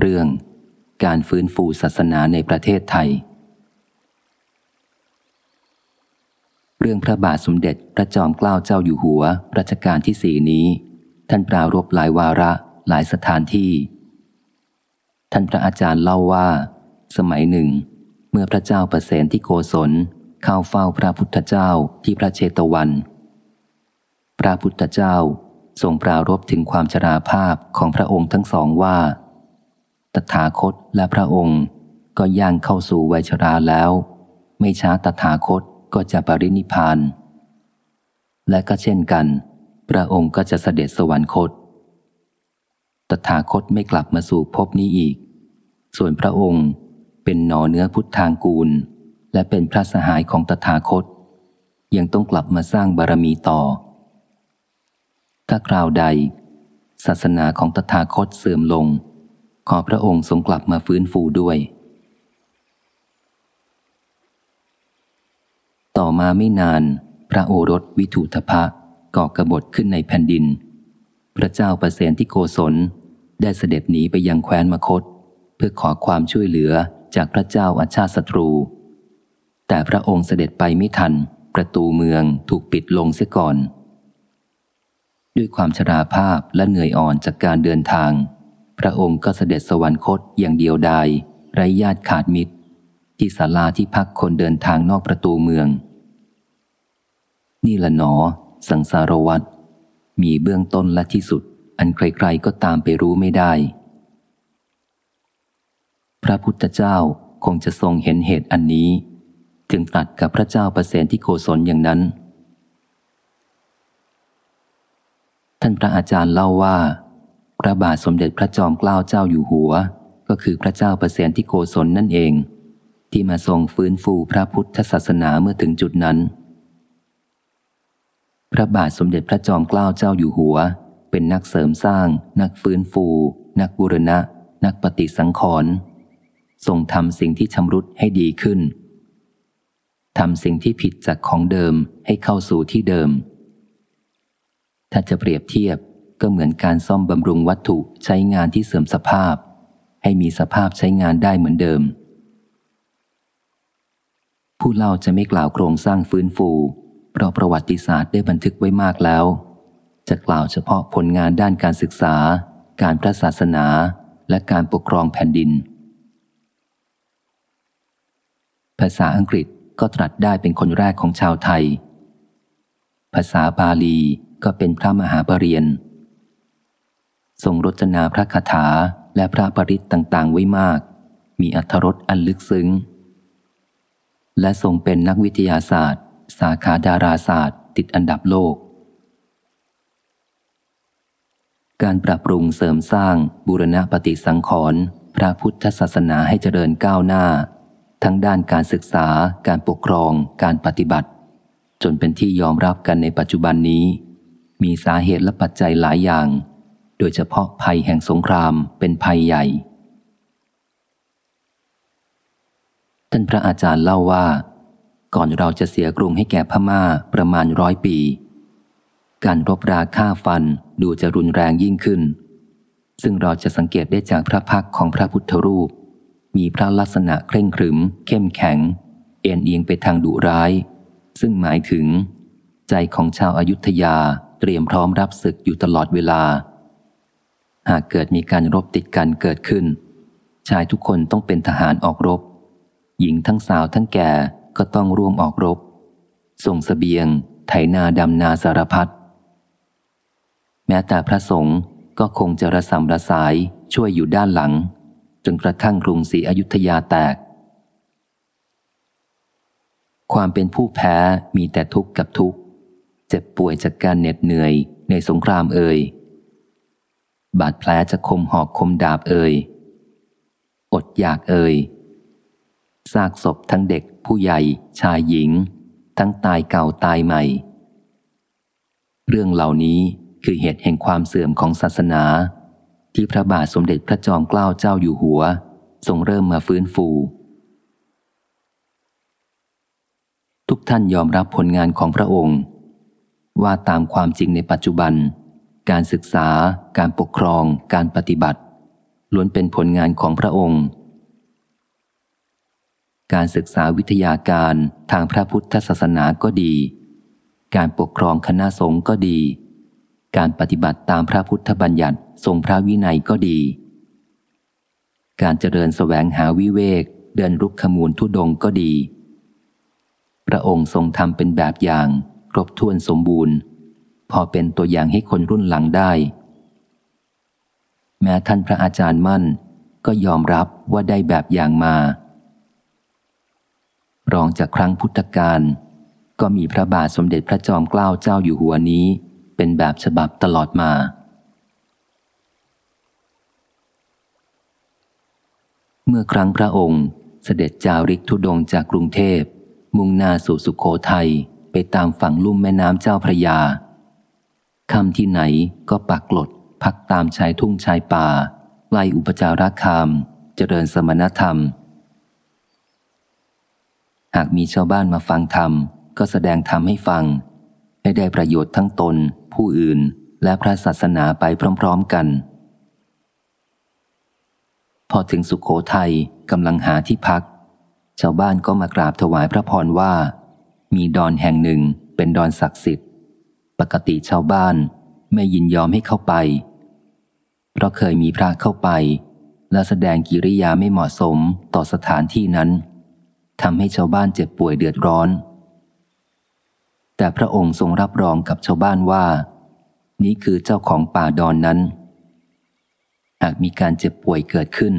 เรื่องการฟื้นฟูศาสนาในประเทศไทย เรื่องพระบาทสมเด็จพระจอมเกล้าเจ้าอยู่หัวรัชกาลที่สี่นี้ ท่านปรารบหลายวาระหลายสถานที่ ท่านพระอาจารย์เล่าว่า สมัยหนึ่ง เมื่อพระเจ้าประเสนที่โกศลเข้าเฝ้าพระพุทธเจ้าที่พระเชตวัน พระพุทธเจ้าทรงปรารบถึงความชราภาพของพระองค์ทั้งสองว่า ตถาคตและพระองค์ก็ย่างเข้าสู่วัยชราแล้ว ไม่ช้าตถาคตก็จะปรินิพาน และก็เช่นกัน พระองค์ก็จะเสด็จสวรรคต ตถาคตไม่กลับมาสู่ภพนี้อีก ส่วนพระองค์เป็นหนอเนื้อพุทธางกูล และเป็นพระสหายของตถาคต ยังต้องกลับมาสร้างบารมีต่อ ถ้าคราวใด ศาสนาของตถาคตเสื่อมลง ขอพระองค์ทรงกลับมาฟื้นฟูด้วย ต่อมาไม่นาน พระโอรสวิถุทพะก่อกระบฏขึ้นในแผ่นดิน พระเจ้าประเสนที่โกศลได้เสด็จหนีไปยังแคว้นมคต เพื่อขอความช่วยเหลือจากพระเจ้าอาชาติศัตรู แต่พระองค์เสด็จไปไม่ทัน ประตูเมืองถูกปิดลงเสียก่อน ด้วยความชราภาพและเหนื่อยอ่อนจากการเดินทาง พระองค์ก็เสด็จสวรรคตอย่างเดียวดายไร้ญาติขาดมิตร ที่ศาลาที่พักคนเดินทางนอกประตูเมือง นี่ละหนอ สังสารวัตรมีเบื้องต้นและที่สุด อันใครๆก็ตามไปรู้ไม่ได้ พระพุทธเจ้าคงจะทรงเห็นเหตุอันนี้ จึงตรัสกับพระเจ้าประเสนที่โกศลอย่างนั้น ท่านพระอาจารย์เล่าว่า ระบาทสมเด็จพระจอมเกล้าเจ้าอยู่หัว ก็คือพระเจ้าประเสนที่โกศลนั่นเอง ที่มาทรงฟื้นฟูพระพุทธศาสนาเมื่อถึงจุดนั้น พระบาทสมเด็จพระจอมเกล้าเจ้าอยู่หัว เป็นนักเสริมสร้าง นักฟื้นฟู นักบูรณะ นักปฏิสังขรณ์ทรงทำสิ่งที่ชำรุดให้ดีขึ้นทำสิ่งที่ผิดจากของเดิมให้เข้าสู่ที่เดิม ถ้าจะเปรียบเทียบ ก็เหมือนการซ่อมบำรุงวัตถุใช้งานที่เสื่อมสภาพ ให้มีสภาพใช้งานได้เหมือนเดิม ผู้เล่าจะไม่กล่าวโครงสร้างฟื้นฟู เพราะประวัติศาสตร์ได้บันทึกไว้มากแล้ว จะกล่าวเฉพาะผลงานด้านการศึกษา การพระศาสนา และการปกครองแผ่นดิน ภาษาอังกฤษก็ตรัสได้เป็นคนแรกของชาวไทย ภาษาบาลีก็เป็นพระมหาปรริญญา ทรงรจนาพระคาถาและพระปริตต่างๆ ไว้มาก มีอัธรสอันลึกซึ้ง และทรงเป็นนักวิทยาศาสตร์ สาขาดาราศาสตร์ ติดอันดับโลก การปรับปรุงเสริมสร้างบูรณะปฏิสังขรณ์พระพุทธศาสนาให้เจริญก้าวหน้า ทั้งด้านการศึกษา การปกครอง การปฏิบัติ จนเป็นที่ยอมรับกันในปัจจุบันนี้ มีสาเหตุและปัจจัยหลายอย่าง โดยเฉพาะภัยแห่งสงครามเป็นภัยใหญ่ ท่านพระอาจารย์เล่าว่า ก่อนเราจะเสียกรุงให้แก่พม่าประมาณร้อยปี การรบราฆ่าฟันดูจะรุนแรงยิ่งขึ้น ซึ่งเราจะสังเกตได้จากพระพักของพระพุทธรูป มีพระลักษณะเคร่งครึม เข้มแข็ง เอ็นเอียงไปทางดุร้าย ซึ่งหมายถึง ใจของชาวอายุทยาเตรียมพร้อมรับศึกอยู่ตลอดเวลา หากเกิดมีการรบติดกันเกิดขึ้น ชายทุกคนต้องเป็นทหารออกรบ หญิงทั้งสาวทั้งแก่ก็ต้องร่วมออกรบ ส่งสเสบียง ไถนาดำนาสารพัดแม้แต่พระสงฆ์ก็คงจะระสำระสายช่วยอยู่ด้านหลัง จนกระทั่งกรุงศรีอยุธยาแตก ความเป็นผู้แพ้มีแต่ทุกข์กับทุกข์ เจ็บป่วยจากการเหน็ดเหนื่อยในสงครามเอ่ย บาดแผลจะคมหอกคมดาบเอ่ย อดอยากเอ่ยซากศพทั้งเด็กผู้ใหญ่ ชายหญิง ทั้งตายเก่าตายใหม่ เรื่องเหล่านี้คือเหตุแห่งความเสื่อมของศาสนา ที่พระบาทสมเด็จพระจอมเกล้าเจ้าอยู่หัว ทรงเริ่มมาฟื้นฟู ทุกท่านยอมรับผลงานของพระองค์ ว่าตามความจริงในปัจจุบัน การศึกษา การปกครอง การปฏิบัติ ล้วนเป็นผลงานของพระองค์ การศึกษาวิทยาการทางพระพุทธศาสนาก็ดี การปกครองคณะสงฆ์ก็ดี การปฏิบัติตามพระพุทธบัญญัติทรงพระวินัยก็ดี การเจริญสแสวงหาวิเวก เดินรุกขมูลทุดงก็ดี พระองค์ทรงทำเป็นแบบอย่าง ครบถ้วนสมบูรณ์ พอเป็นตัวอย่างให้คนรุ่นหลังได้ แม้ท่านพระอาจารย์มั่นก็ยอมรับว่าได้แบบอย่างมา รองจากครั้งพุทธกาลก็มีพระบาทสมเด็จพระจอมเกล้าเจ้าอยู่หัวนี้ เป็นแบบฉบับตลอดมา เมื่อครั้งพระองค์เสด็จจาริกทุดงจากกรุงเทพ มุ่งหน้าสู่สุขโขทัยไปตามฝั่งลุ่มแม่น้ำเจ้าพระยา คำที่ไหนก็ปักกลด พักตามชายทุ่งชายป่าไล่อุปจาราคาม เจริญสมณธรรม หากมีชาวบ้านมาฟังธรรม ก็แสดงธรรมให้ฟัง ให้ได้ประโยชน์ทั้งตน ผู้อื่น และพระศาสนาไปพร้อมๆกัน พอถึงสุขโขทัยกำลังหาที่พัก ชาวบ้านก็มากราบถวายพระพรว่า มีดอนแห่งหนึ่งเป็นดอนศักดิ์สิทธิ์ ปกติชาวบ้านไม่ยินยอมให้เข้าไป เพราะเคยมีพระเข้าไป และแสดงกิริยาไม่เหมาะสมต่อสถานที่นั้นทำให้ชาวบ้านเจ็บป่วยเดือดร้อน แต่พระองค์ทรงรับรองกับชาวบ้านว่า นี้คือเจ้าของป่าดอนนั้น หากมีการเจ็บป่วยเกิดขึ้น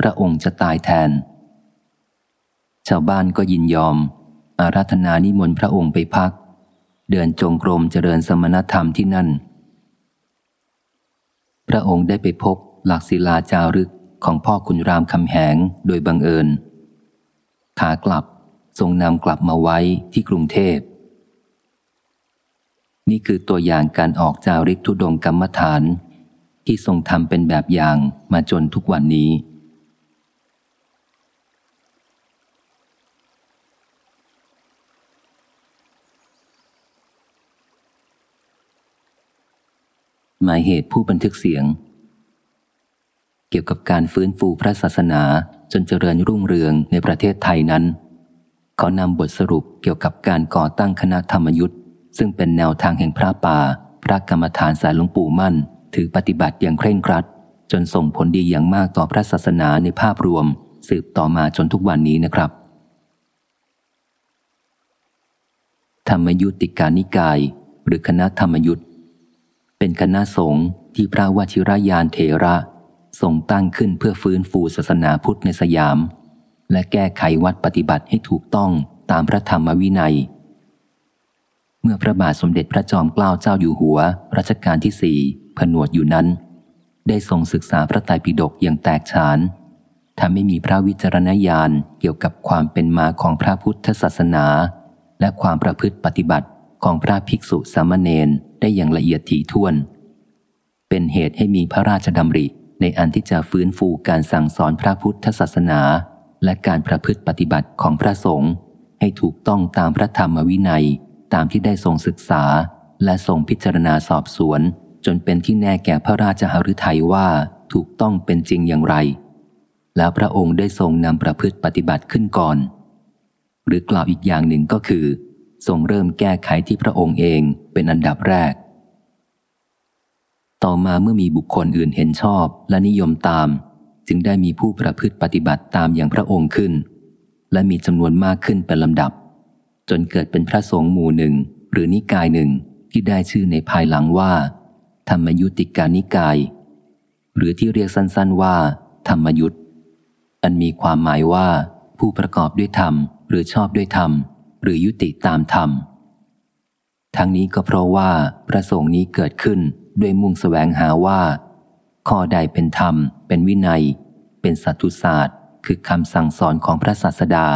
พระองค์จะตายแทน ชาวบ้านก็ยินยอม อาราธนานิมนต์พระองค์ไปพัก เดินจงกรมเจริญสมณธรรมที่นั่น พระองค์ได้ไปพบหลักศิลาจารึกของพ่อคุณรามคำแหงโดยบังเอิญ ขากลับทรงนำกลับมาไว้ที่กรุงเทพ นี่คือตัวอย่างการออกจาริกทุดงกรรมฐาน ที่ทรงทำเป็นแบบอย่างมาจนทุกวันนี้ หมายเหตุผู้บันทึกเสียง เกี่ยวกับการฟื้นฟูพระศาสนาจนเจริญรุ่งเรืองในประเทศไทยนั้นขอนำบทสรุปเกี่ยวกับการก่อตั้งคณะธรรมยุทธ์ซึ่งเป็นแนวทางแห่งพระป่า พระกรรมฐานสายหลวงปู่มั่น ถือปฏิบัติอย่างเคร่งครัด จนส่งผลดีอย่างมากต่อพระศาสนาในภาพรวม สืบต่อมาจนทุกวันนี้นะครับ ธรรมยุติกานิกาย หรือคณะธรรมยุทธ์ เป็นคณะสงฆ์ที่พระวชิรยานเถระทรงตั้งขึ้นเพื่อฟื้นฟูศาสนาพุทธในสยาม และแก้ไขวัดปฏิบัติให้ถูกต้องตามพระธรรมวินัย เมื่อพระบาทสมเด็จพระจอมเกล้าเจ้าอยู่หัวรัชกาลที่สี่ผนวดอยู่นั้น ได้ทรงศึกษาพระไตรปิฎกอย่างแตกฉานทำให้มีพระวิจารณญาณเกี่ยวกับความเป็นมาของพระพุทธศาสนา และความประพฤติปฏิบัติ ของพระภิกษุสามเณรได้อย่างละเอียดถี่ถ้วน เป็นเหตุให้มีพระราชดำริในอันที่จะฟื้นฟูการสั่งสอนพระพุทธศาสนา และการประพฤติปฏิบัติของพระสงฆ์ให้ถูกต้องตามพระธรรมวินัยตามที่ได้ทรงศึกษา และทรงพิจารณาสอบสวน จนเป็นที่แน่แก่พระราชหฤทัยว่าถูกต้องเป็นจริงอย่างไร แล้วพระองค์ได้ทรงนำประพฤติปฏิบัติขึ้นก่อน หรือกล่าวอีกอย่างหนึ่งก็คือ ทรงเริ่มแก้ไขที่พระองค์เองเป็นอันดับแรก ต่อมาเมื่อมีบุคคลอื่นเห็นชอบและนิยมตาม จึงได้มีผู้ประพฤติปฏิบัติตามอย่างพระองค์ขึ้น และมีจำนวนมากขึ้นเป็นลำดับ จนเกิดเป็นพระสงฆ์หมู่หนึ่งหรือนิกายหนึ่งที่ได้ชื่อในภายหลังว่า ธรรมยุติกานิกาย หรือที่เรียกสั้นๆว่า ธรรมยุตอันมีความหมายว่า ผู้ประกอบด้วยธรรมหรือชอบด้วยธรรม หรือยุติตามธรรม ทั้งนี้ก็เพราะว่าพระสงฆ์นี้เกิดขึ้นด้วยมุ่งสแสวงหาว่า ข้อใดเป็นธรรม เป็นวินัย เป็นสัตุศาสตร์ คือคำสั่งสอนของพระศาสดา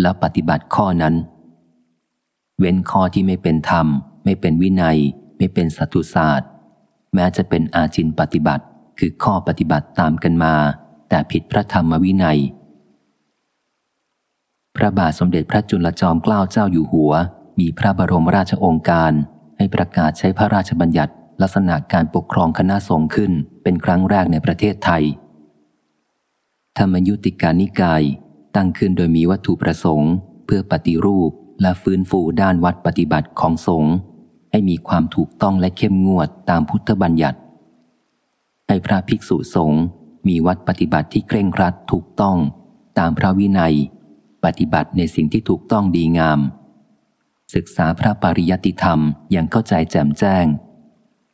แล้วปฏิบัติข้อนั้น เว้นข้อที่ไม่เป็นธรรม ไม่เป็นวินัย ไม่เป็นสัตุศาสตร์ แม้จะเป็นอาจินปฏิบัติ คือข้อปฏิบัติตามกันมา แต่ผิดพระธรรมวินัย พระบาทสมเด็จพระจุลจอมเกล้าเจ้าอยู่หัว มีพระบรมราชโองการ ให้ประกาศใช้พระราชบัญญัติ ลักษณะการปกครองคณะสงฆ์ขึ้นเป็นครั้งแรกในประเทศไทย ธรรมยุติการนิกาย ตั้งขึ้นโดยมีวัตถุประสงค์ เพื่อปฏิรูปและฟื้นฟูด้านวัดปฏิบัติของสงฆ์ให้มีความถูกต้องและเข้มงวดตามพุทธบัญญัติ ให้พระภิกษุสงฆ์มีวัดปฏิบัติที่เคร่งครัดถูกต้อง ตามพระวินัย ปฏิบัติในสิ่งที่ถูกต้องดีงาม ศึกษาพระปริยัติธรรมอย่างเข้าใจแจ่มแจ้ง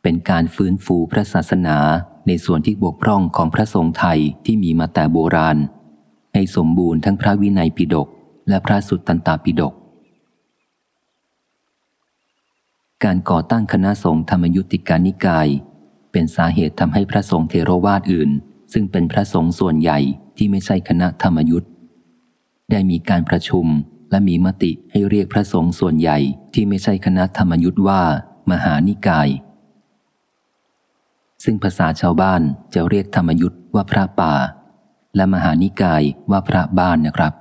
เป็นการฟื้นฟูพระศาสนาในส่วนที่บกพร่องของพระสงฆ์ไทยที่มีมาแต่โบราณ ให้สมบูรณ์ทั้งพระวินัยปิฎกและพระสุตตันตปิฎกการก่อตั้งคณะสงฆ์ธรรมยุติการนิกาย เป็นสาเหตุทำให้พระสงฆ์เทโรวาทอื่น ซึ่งเป็นพระสงฆ์ส่วนใหญ่ที่ไม่ใช่คณะธรรมยุต ได้มีการประชุมและมีมติให้เรียกพระสงฆ์ส่วนใหญ่ที่ไม่ใช่คณะธรรมยุตว่า มหานิกาย ซึ่งภาษาชาวบ้านจะเรียกธรรมยุตว่าพระป่า และมหานิกายว่าพระบ้านนะครับ